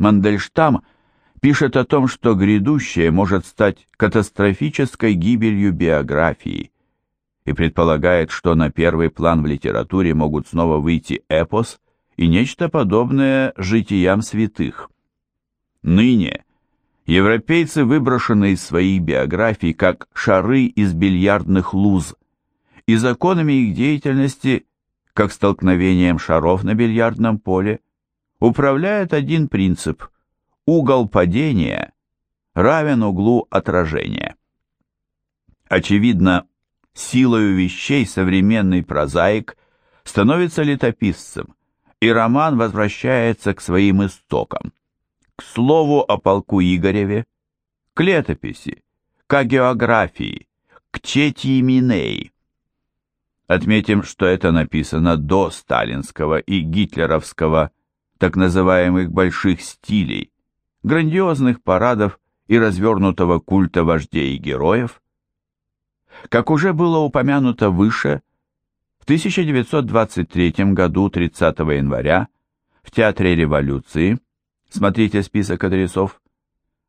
Мандельштам пишет о том, что грядущее может стать катастрофической гибелью биографии и предполагает, что на первый план в литературе могут снова выйти эпос и нечто подобное житиям святых. Ныне европейцы выброшены из своих биографий как шары из бильярдных луз, и законами их деятельности, как столкновением шаров на бильярдном поле, управляет один принцип – угол падения равен углу отражения. Очевидно, силою вещей современный прозаик становится летописцем, и роман возвращается к своим истокам, к слову о полку Игореве, к летописи, к географии, к Четии Минеи. Отметим, что это написано до сталинского и гитлеровского так называемых больших стилей, грандиозных парадов и развернутого культа вождей и героев. Как уже было упомянуто выше, в 1923 году 30 января в Театре революции, смотрите список адресов,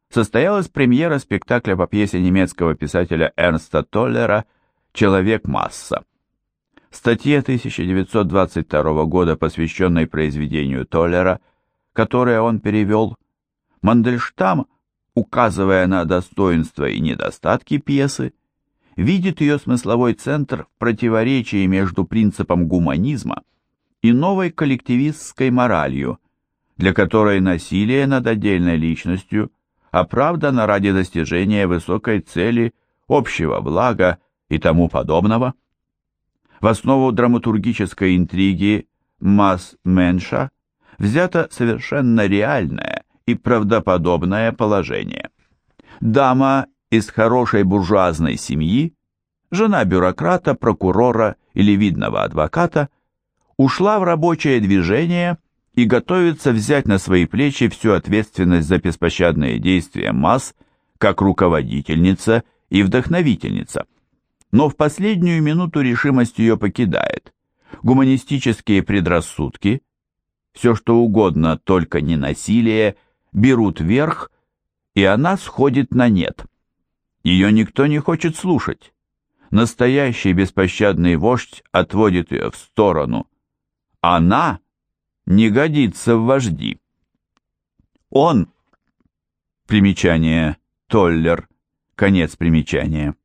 состоялась премьера спектакля по пьесе немецкого писателя Эрнста Толлера «Человек-масса». Статье 1922 года, посвященной произведению Толлера, которое он перевел, Мандельштам, указывая на достоинства и недостатки пьесы, видит ее смысловой центр в противоречии между принципом гуманизма и новой коллективистской моралью, для которой насилие над отдельной личностью оправдано ради достижения высокой цели, общего блага и тому подобного. В основу драматургической интриги «Масс-менша» взято совершенно реальное и правдоподобное положение. Дама из хорошей буржуазной семьи, жена бюрократа, прокурора или видного адвоката, ушла в рабочее движение и готовится взять на свои плечи всю ответственность за беспощадные действия масс как руководительница и вдохновительница – но в последнюю минуту решимость ее покидает. Гуманистические предрассудки, все что угодно, только не насилие, берут верх, и она сходит на нет. Ее никто не хочет слушать. Настоящий беспощадный вождь отводит ее в сторону. Она не годится в вожди. Он, примечание, Толлер, конец примечания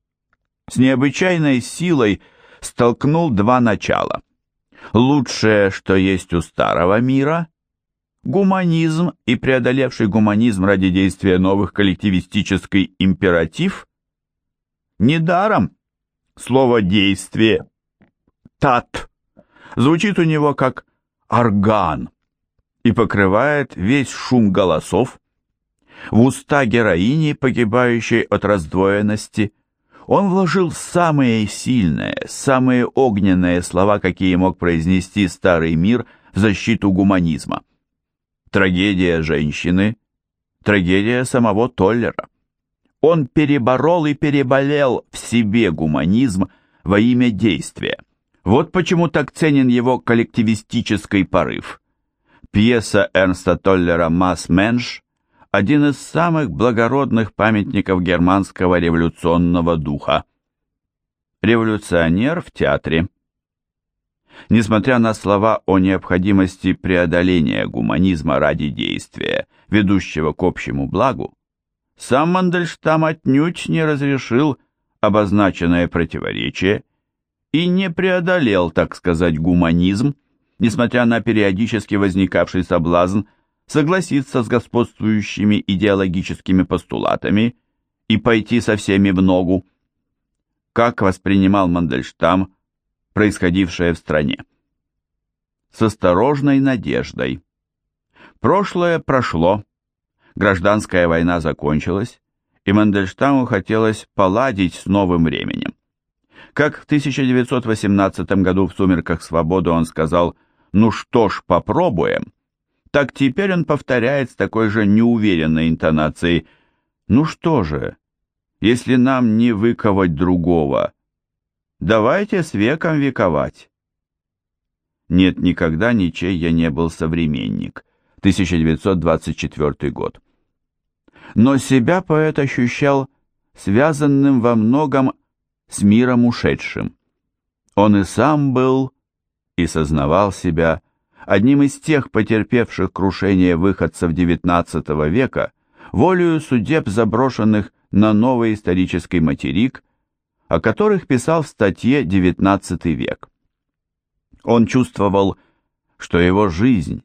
с необычайной силой столкнул два начала. Лучшее, что есть у старого мира, гуманизм и преодолевший гуманизм ради действия новых коллективистический императив, недаром слово «действие» «тат» звучит у него как орган и покрывает весь шум голосов. В уста героини, погибающей от раздвоенности, он вложил самые сильные, самые огненные слова, какие мог произнести старый мир в защиту гуманизма. Трагедия женщины, трагедия самого Толлера. Он переборол и переболел в себе гуманизм во имя действия. Вот почему так ценен его коллективистический порыв. Пьеса Эрнста Толлера «Масс-менш» один из самых благородных памятников германского революционного духа. Революционер в театре. Несмотря на слова о необходимости преодоления гуманизма ради действия, ведущего к общему благу, сам Мандельштам отнюдь не разрешил обозначенное противоречие и не преодолел, так сказать, гуманизм, несмотря на периодически возникавший соблазн согласиться с господствующими идеологическими постулатами и пойти со всеми в ногу. Как воспринимал Мандельштам происходившее в стране? С осторожной надеждой. Прошлое прошло, гражданская война закончилась, и Мандельштаму хотелось поладить с новым временем. Как в 1918 году в «Сумерках свободы» он сказал «Ну что ж, попробуем», так теперь он повторяет с такой же неуверенной интонацией «Ну что же, если нам не выковать другого, давайте с веком вековать». Нет, никогда ничей я не был современник, 1924 год. Но себя поэт ощущал связанным во многом с миром ушедшим. Он и сам был, и сознавал себя одним из тех потерпевших крушение выходцев XIX века, волею судеб заброшенных на новый исторический материк, о которых писал в статье «XIX век». Он чувствовал, что его жизнь,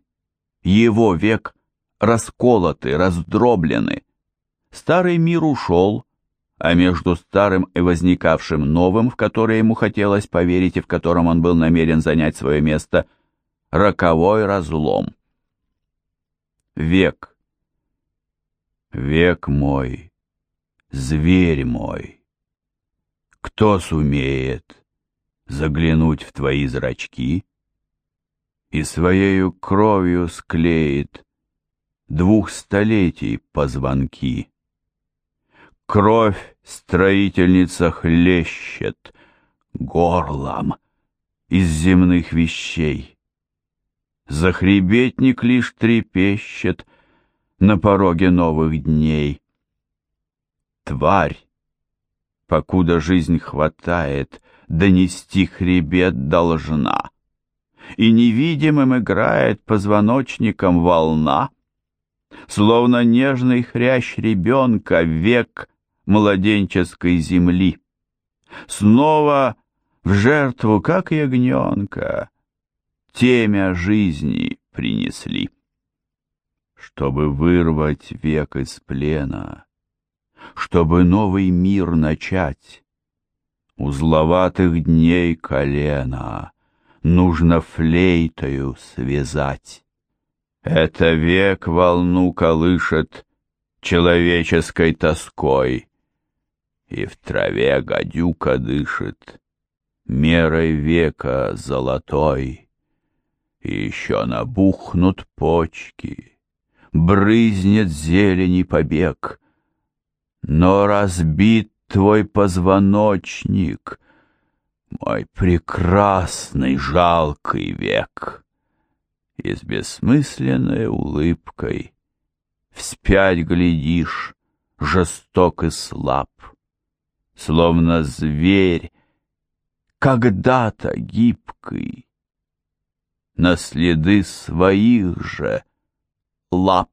его век расколоты, раздроблены. Старый мир ушел, а между старым и возникавшим новым, в которое ему хотелось поверить и в котором он был намерен занять свое место, роковой разлом. Век. Век мой, зверь мой. Кто сумеет заглянуть в твои зрачки и своею кровью склеит двух столетий позвонки? Кровь строительница хлещет горлом из земных вещей. Захребетник лишь трепещет на пороге новых дней. Тварь, покуда жизнь хватает, донести хребет должна. И невидимым играет позвоночником волна, Словно нежный хрящ ребенка век младенческой земли. Снова в жертву, как ягненка, темя жизни принесли. Чтобы вырвать век из плена, чтобы новый мир начать, узловатых дней колена нужно флейтою связать. Это век волну колышет человеческой тоской, И в траве гадюка дышит мерой века золотой. И еще набухнут почки, брызнет зелени побег, Но разбит твой позвоночник, мой прекрасный жалкий век. И с бессмысленной улыбкой Вспять глядишь, жесток и слаб, Словно зверь, когда-то гибкий, На следы своих же лап.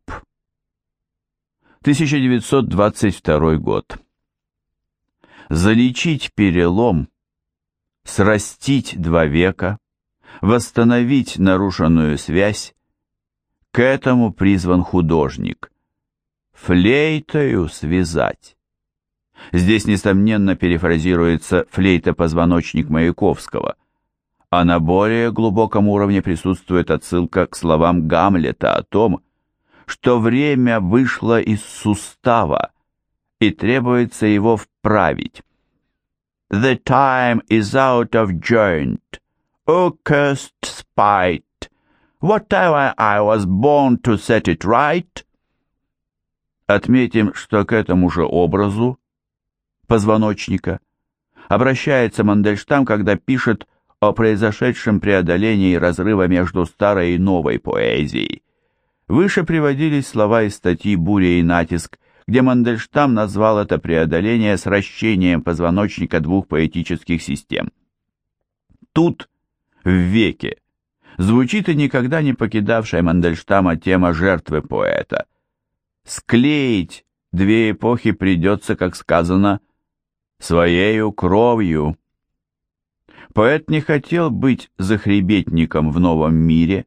1922 год. Залечить перелом, срастить два века, восстановить нарушенную связь, к этому призван художник. Флейтою связать. Здесь, несомненно, перефразируется флейта-позвоночник Маяковского, а на более глубоком уровне присутствует отсылка к словам Гамлета о том, что время вышло из сустава и требуется его вправить. The time is out of joint. O cursed spite! Whatever I was born to set it right. Отметим, что к этому же образу позвоночника обращается Мандельштам, когда пишет о произошедшем преодолении разрыва между старой и новой поэзией. Выше приводились слова из статьи «Буря и натиск», где Мандельштам назвал это преодоление сращением позвоночника двух поэтических систем. Тут в веке, звучит и никогда не покидавшая Мандельштама тема жертвы поэта. Склеить две эпохи придется, как сказано, своею кровью. Поэт не хотел быть захребетником в новом мире,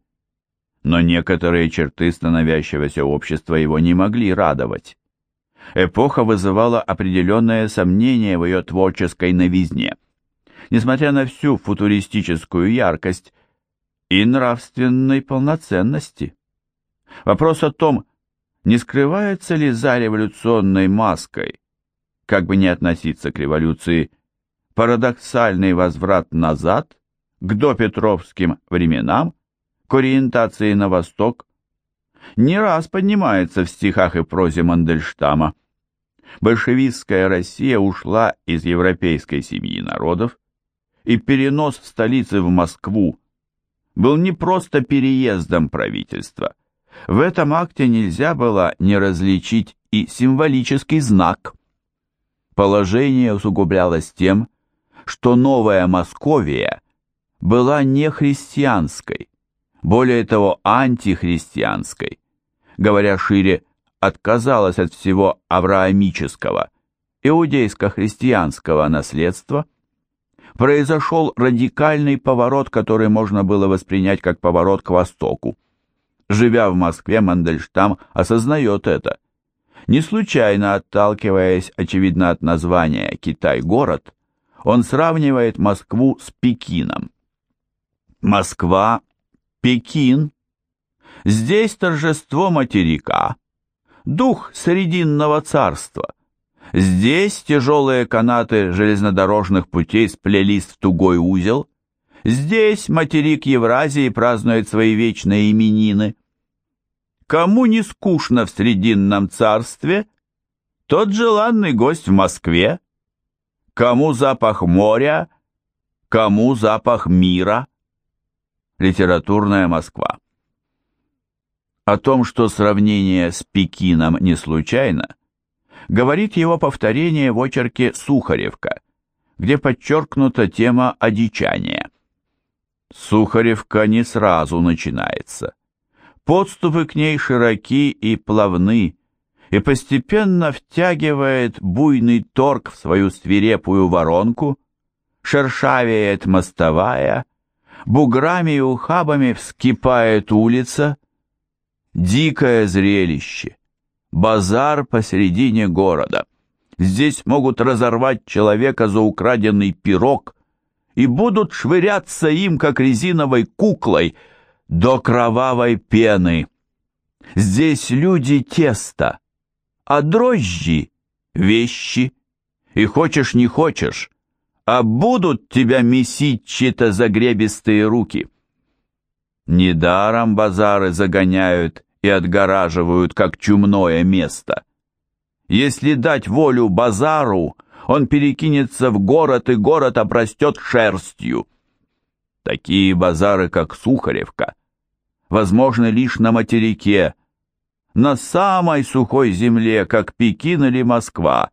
но некоторые черты становящегося общества его не могли радовать. Эпоха вызывала определенное сомнение в ее творческой новизне – несмотря на всю футуристическую яркость и нравственной полноценности. Вопрос о том, не скрывается ли за революционной маской, как бы не относиться к революции, парадоксальный возврат назад, к допетровским временам, к ориентации на восток, не раз поднимается в стихах и прозе Мандельштама. Большевистская Россия ушла из европейской семьи народов, и перенос столицы в Москву был не просто переездом правительства. В этом акте нельзя было не различить и символический знак. Положение усугублялось тем, что новая Московия была не христианской, более того, антихристианской, говоря шире, отказалась от всего авраамического, иудейско-христианского наследства, произошел радикальный поворот, который можно было воспринять как поворот к востоку. Живя в Москве, Мандельштам осознает это. Не случайно отталкиваясь, очевидно, от названия «Китай-город», он сравнивает Москву с Пекином. Москва, Пекин. Здесь торжество материка, дух Срединного царства. Здесь тяжелые канаты железнодорожных путей сплелись в тугой узел. Здесь материк Евразии празднует свои вечные именины. Кому не скучно в Срединном царстве, тот желанный гость в Москве. Кому запах моря, кому запах мира. Литературная Москва. О том, что сравнение с Пекином не случайно, говорит его повторение в очерке «Сухаревка», где подчеркнута тема одичания. Сухаревка не сразу начинается. Подступы к ней широки и плавны, и постепенно втягивает буйный торг в свою свирепую воронку, шершавеет мостовая, буграми и ухабами вскипает улица, Дикое зрелище. Базар посередине города. Здесь могут разорвать человека за украденный пирог и будут швыряться им, как резиновой куклой, до кровавой пены. Здесь люди тесто, а дрожжи — вещи. И хочешь не хочешь, а будут тебя месить чьи-то загребистые руки. Недаром базары загоняют и отгораживают, как чумное место. Если дать волю базару, он перекинется в город, и город обрастет шерстью. Такие базары, как Сухаревка, возможны лишь на материке, на самой сухой земле, как Пекин или Москва,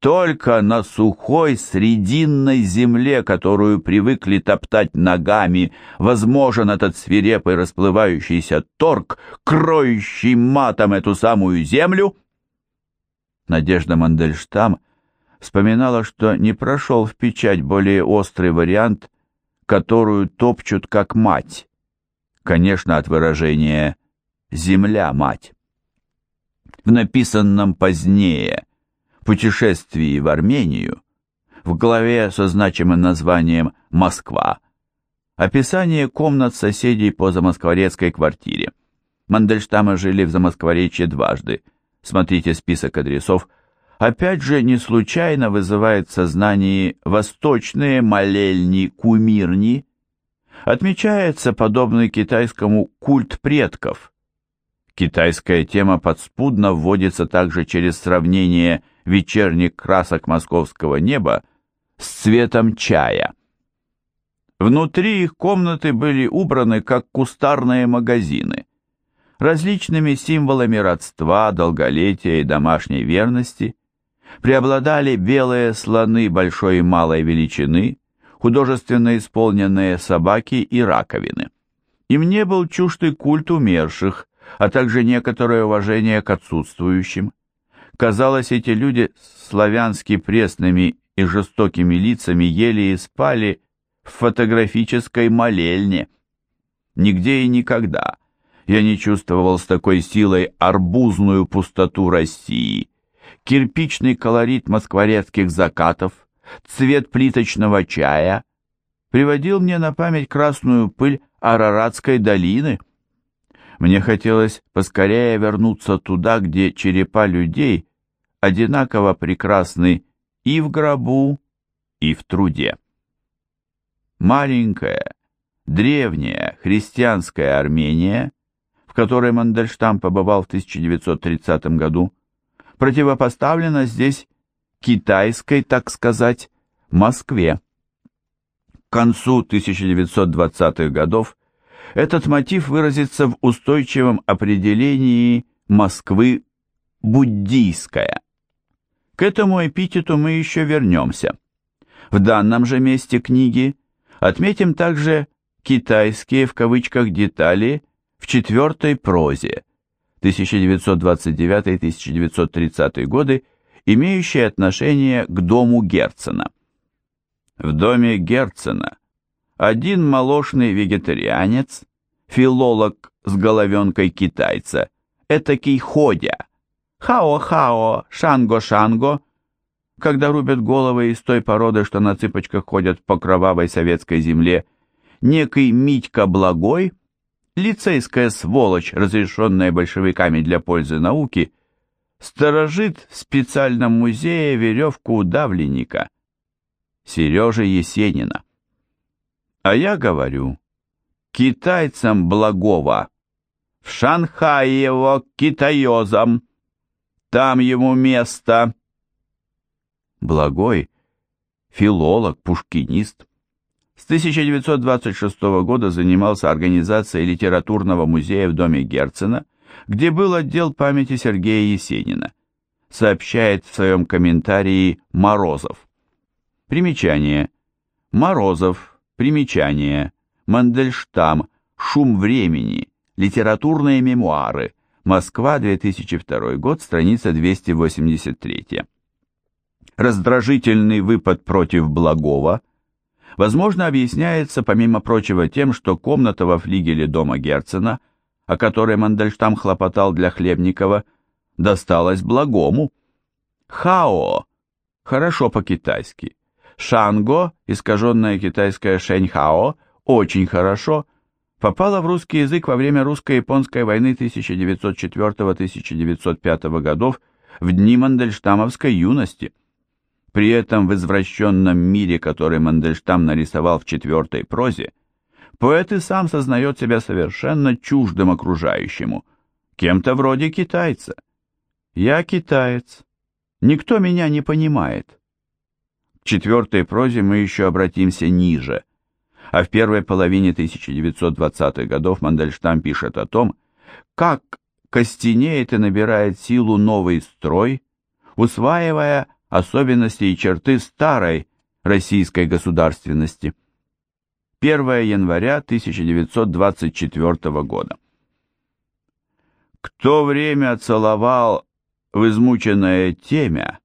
только на сухой срединной земле, которую привыкли топтать ногами, возможен этот свирепый расплывающийся торг, кроющий матом эту самую землю? Надежда Мандельштам вспоминала, что не прошел в печать более острый вариант, которую топчут как мать. Конечно, от выражения «земля-мать». В написанном позднее путешествии в Армению, в главе со значимым названием «Москва», описание комнат соседей по замоскворецкой квартире. Мандельштамы жили в Замоскворечье дважды. Смотрите список адресов. Опять же, не случайно вызывает в сознании восточные молельни-кумирни. Отмечается подобный китайскому культ предков. Китайская тема подспудно вводится также через сравнение вечерних красок московского неба с цветом чая. Внутри их комнаты были убраны как кустарные магазины, различными символами родства, долголетия и домашней верности. Преобладали белые слоны большой и малой величины, художественно исполненные собаки и раковины. Им не был чужд и культ умерших, а также некоторое уважение к отсутствующим. Казалось, эти люди с славянски пресными и жестокими лицами ели и спали в фотографической молельне. Нигде и никогда я не чувствовал с такой силой арбузную пустоту России, кирпичный колорит москворецких закатов, цвет плиточного чая приводил мне на память красную пыль Араратской долины. Мне хотелось поскорее вернуться туда, где черепа людей одинаково прекрасны и в гробу, и в труде. Маленькая, древняя христианская Армения, в которой Мандельштам побывал в 1930 году, противопоставлена здесь китайской, так сказать, Москве. К концу 1920-х годов этот мотив выразится в устойчивом определении Москвы «буддийская». К этому эпитету мы еще вернемся. В данном же месте книги отметим также «китайские» в кавычках детали в четвертой прозе 1929-1930 годы, имеющие отношение к дому Герцена. В доме Герцена один молочный вегетарианец, филолог с головенкой китайца, этакий ходя, хао-хао, шанго-шанго, когда рубят головы из той породы, что на цыпочках ходят по кровавой советской земле, некий Митька Благой, лицейская сволочь, разрешенная большевиками для пользы науки, сторожит в специальном музее веревку удавленника Сережи Есенина. А я говорю, китайцам благого, в Шанхае его китаёзам, там ему место. Благой, филолог, пушкинист, с 1926 года занимался организацией литературного музея в доме Герцена, где был отдел памяти Сергея Есенина, сообщает в своем комментарии Морозов. Примечание. Морозов. Примечание. Мандельштам. Шум времени. Литературные мемуары. Москва, 2002 год, страница 283. Раздражительный выпад против Благова, возможно, объясняется, помимо прочего, тем, что комната во флигеле дома Герцена, о которой Мандельштам хлопотал для Хлебникова, досталась Благому. Хао, хорошо по-китайски. Шанго, искаженное китайское шэньхао, очень хорошо, попала в русский язык во время русско-японской войны 1904-1905 годов в дни мандельштамовской юности. При этом в извращенном мире, который Мандельштам нарисовал в четвертой прозе, поэт и сам сознает себя совершенно чуждым окружающему, кем-то вроде китайца. «Я китаец. Никто меня не понимает четвертой прозе мы еще обратимся ниже, а в первой половине 1920-х годов Мандельштам пишет о том, как костенеет и набирает силу новый строй, усваивая особенности и черты старой российской государственности. 1 января 1924 года. Кто время целовал в измученное темя,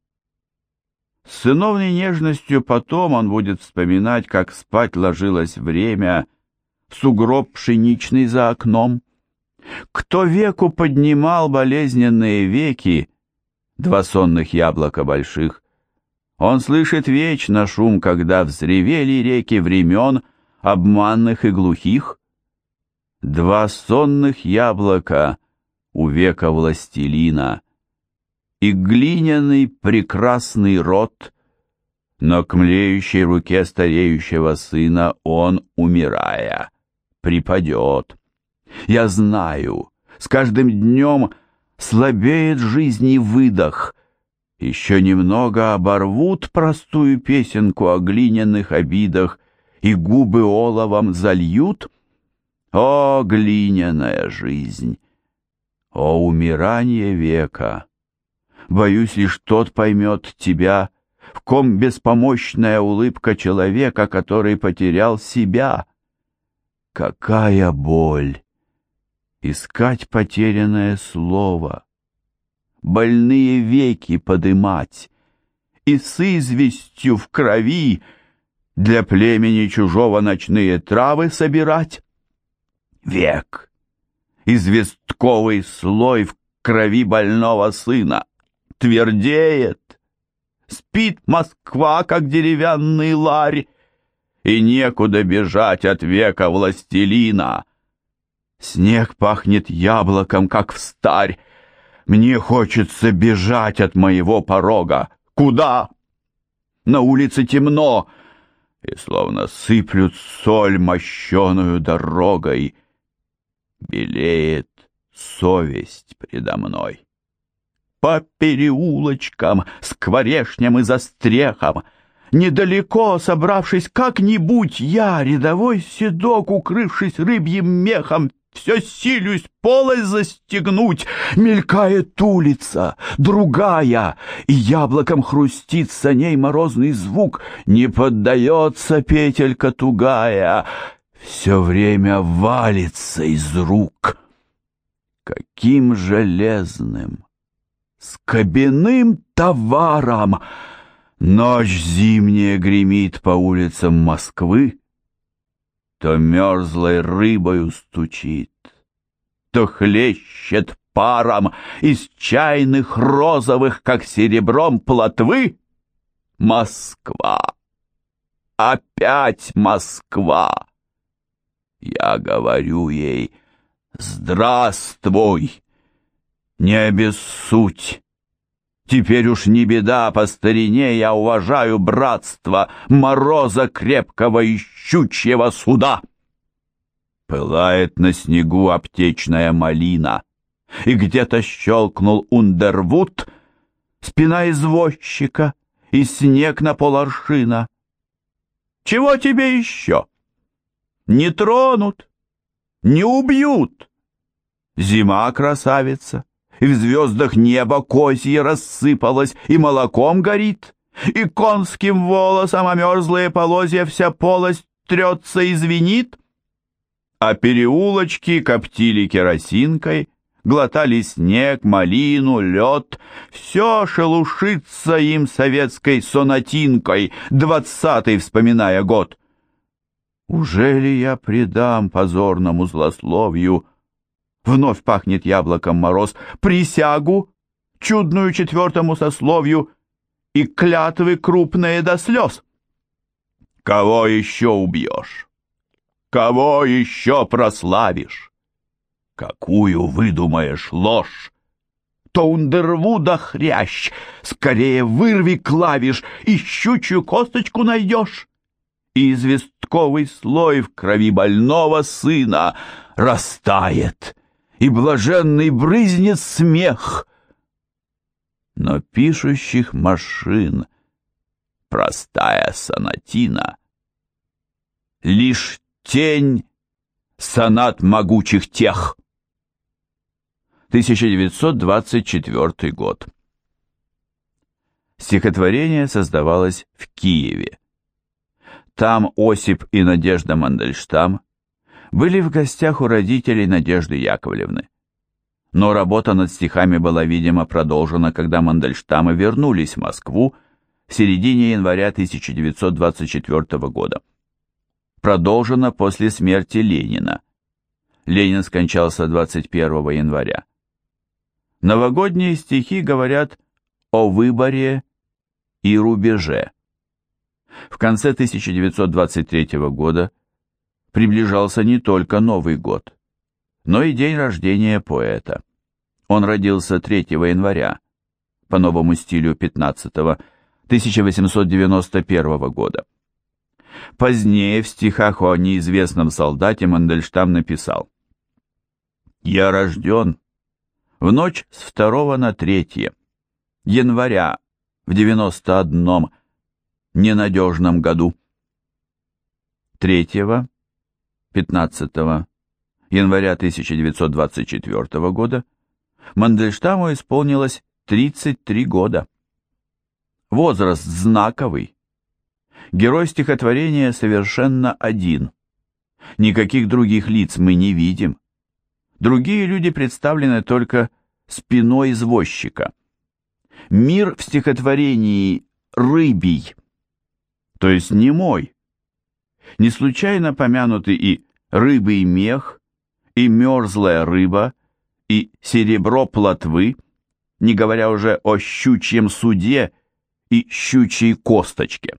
с сыновней нежностью потом он будет вспоминать, как спать ложилось время, сугроб пшеничный за окном. Кто веку поднимал болезненные веки, два сонных яблока больших, он слышит вечно шум, когда взревели реки времен, обманных и глухих. Два сонных яблока у века властелина — и глиняный прекрасный рот, но к млеющей руке стареющего сына он, умирая, припадет. Я знаю, с каждым днем слабеет жизни выдох, еще немного оборвут простую песенку о глиняных обидах и губы оловом зальют. О, глиняная жизнь! О, умирание века! Боюсь, лишь тот поймет тебя, в ком беспомощная улыбка человека, который потерял себя. Какая боль! Искать потерянное слово, больные веки подымать и с известью в крови для племени чужого ночные травы собирать. Век, известковый слой в крови больного сына твердеет. Спит Москва, как деревянный ларь, и некуда бежать от века властелина. Снег пахнет яблоком, как в старь. Мне хочется бежать от моего порога. Куда? На улице темно, и словно сыплют соль мощеную дорогой. Белеет совесть предо мной по переулочкам, скворешням и застрехам. недалеко, собравшись как-нибудь, я, рядовой седок, укрывшись рыбьим мехом, все силюсь полость застегнуть, мелькает улица, другая, и яблоком хрустит за ней морозный звук, не поддается петелька тугая, все время валится из рук. Каким железным, с кабиным товаром ночь зимняя гремит по улицам Москвы, то мерзлой рыбою стучит, то хлещет паром из чайных розовых, как серебром плотвы. Москва! Опять Москва! Я говорю ей, здравствуй, не обессудь. Теперь уж не беда, по старине я уважаю братство мороза крепкого и щучьего суда. Пылает на снегу аптечная малина, и где-то щелкнул Ундервуд, спина извозчика и снег на поларшина. Чего тебе еще? Не тронут, не убьют. Зима красавица и в звездах небо козье рассыпалось, и молоком горит, и конским волосом омерзлые полозья вся полость трется и звенит, а переулочки коптили керосинкой, глотали снег, малину, лед, все шелушится им советской сонатинкой, двадцатый вспоминая год. Уже ли я предам позорному злословию Вновь пахнет яблоком мороз. Присягу, чудную четвертому сословию, и клятвы крупные до слез. Кого еще убьешь? Кого еще прославишь? Какую выдумаешь ложь? То Ундервуда хрящ, скорее вырви клавиш, и щучью косточку найдешь. И известковый слой в крови больного сына растает, и блаженный брызнет смех. Но пишущих машин простая сонатина лишь тень сонат могучих тех. 1924 год. Стихотворение создавалось в Киеве. Там Осип и Надежда Мандельштам были в гостях у родителей Надежды Яковлевны. Но работа над стихами была, видимо, продолжена, когда Мандельштамы вернулись в Москву в середине января 1924 года. Продолжена после смерти Ленина. Ленин скончался 21 января. Новогодние стихи говорят о выборе и рубеже. В конце 1923 года приближался не только Новый год, но и день рождения поэта. Он родился 3 января, по новому стилю 15 1891 года. Позднее в стихах о неизвестном солдате Мандельштам написал «Я рожден в ночь с 2 на 3 января в 91 ненадежном году». 3 15 января 1924 года Мандельштаму исполнилось 33 года. Возраст знаковый. Герой стихотворения совершенно один. Никаких других лиц мы не видим. Другие люди представлены только спиной извозчика. Мир в стихотворении «рыбий», то есть не мой, не случайно помянуты и рыбий мех, и мерзлая рыба, и серебро плотвы, не говоря уже о щучьем суде и щучьей косточке.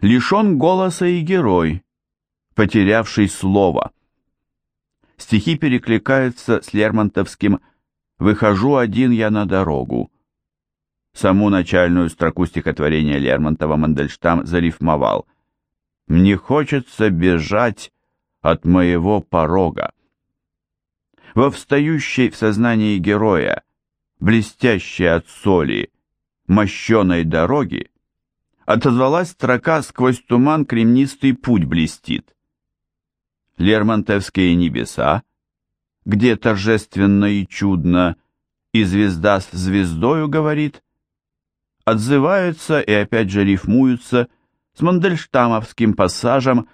Лишен голоса и герой, потерявший слово. Стихи перекликаются с Лермонтовским «Выхожу один я на дорогу». Саму начальную строку стихотворения Лермонтова Мандельштам зарифмовал – мне хочется бежать от моего порога. Во встающей в сознании героя, блестящей от соли, мощеной дороги, отозвалась строка «Сквозь туман кремнистый путь блестит». Лермонтовские небеса, где торжественно и чудно и звезда с звездою говорит, отзываются и опять же рифмуются с мандельштамовским пассажем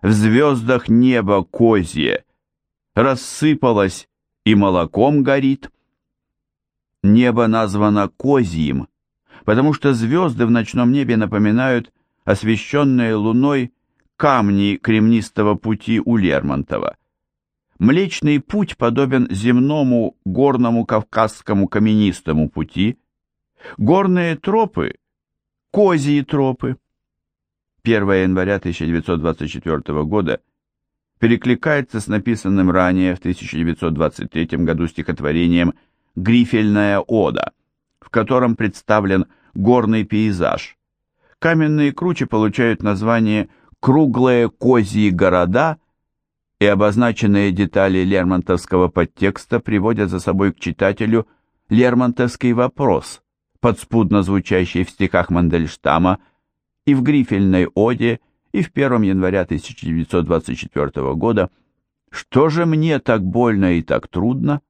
«В звездах небо козье, рассыпалось и молоком горит». Небо названо козьим, потому что звезды в ночном небе напоминают освещенные луной камни кремнистого пути у Лермонтова. Млечный путь подобен земному горному кавказскому каменистому пути, горные тропы – козьи тропы. 1 января 1924 года перекликается с написанным ранее в 1923 году стихотворением «Грифельная ода», в котором представлен горный пейзаж. Каменные кручи получают название «круглые козьи города», и обозначенные детали лермонтовского подтекста приводят за собой к читателю лермонтовский вопрос, подспудно звучащий в стихах Мандельштама и в Грифельной оде, и в 1 января 1924 года «Что же мне так больно и так трудно?»